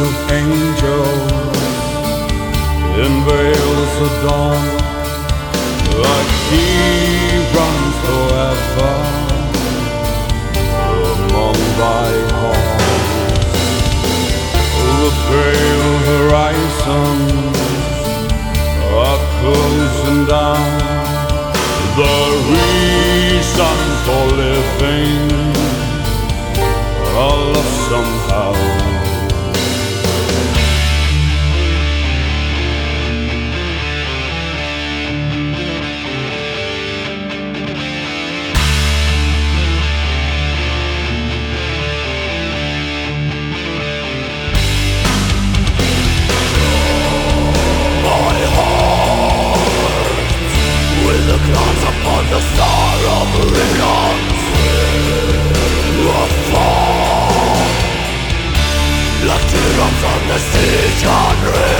of angels in veils of dawn. Like he runs forever among thy halls. The pale horizons Like teardrops on the